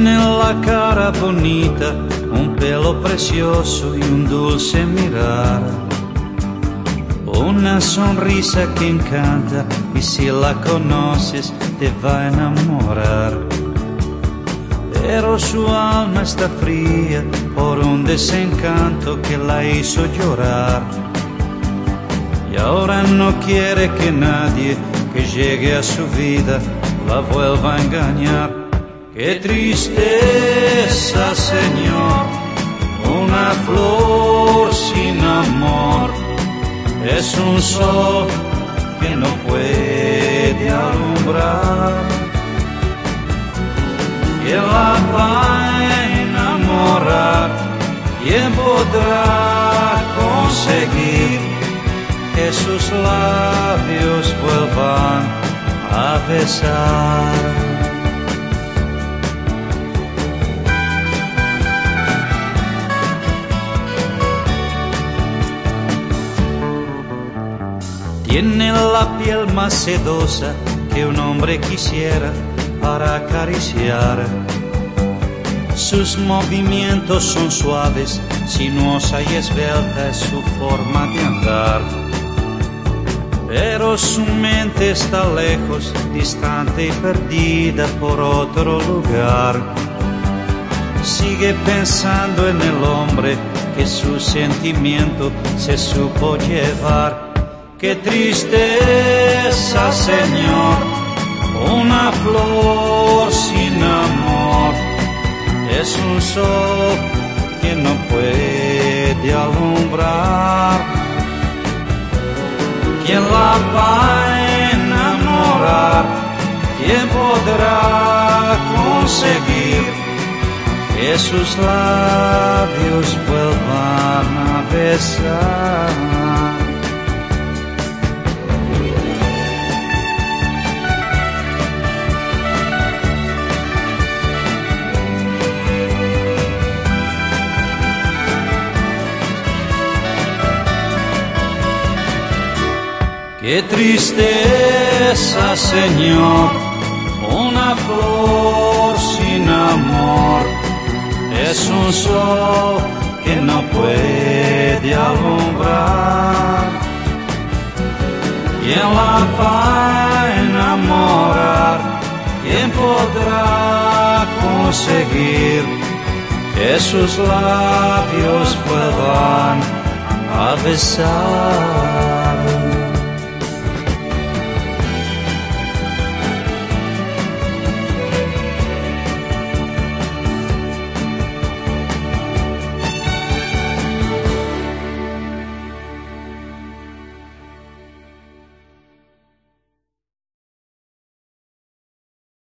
Tiene la cara bonita, un pelo precioso y un dulce mirar. Una sonrisa que encanta y si la conoces te va a enamorar. Pero su alma está fría por un desencanto que la hizo llorar. Y ahora no quiere que nadie que llegue a su vida la vuelva a engañar. Qué tristeza, Señor, una flor sin amor es un sol que no puede alumbrar. ¿Quién la va a enamorar? ¿Quién podrá conseguir que sus labios vuelvan a besar? Tiene la piel más sedosa que un hombre quisiera para acariciar. Sus movimientos son suaves, sinuosa y esbelta es su forma de andar. Pero su mente está lejos, distante y perdida por otro lugar. Sigue pensando en el hombre que su sentimiento se supo llevar Qué tristeza, Señor, una flor sin amor es un sol que no puede alumbrar. ¿Quién la va a enamorar? ¿Quién podrá conseguir que sus labios vuelvan a besar? Qué tristeza, Señor, una flor sin amor es un sol que no puede alumbrar. ¿Quién la va a enamorar? ¿Quién podrá conseguir que sus labios puedan besar?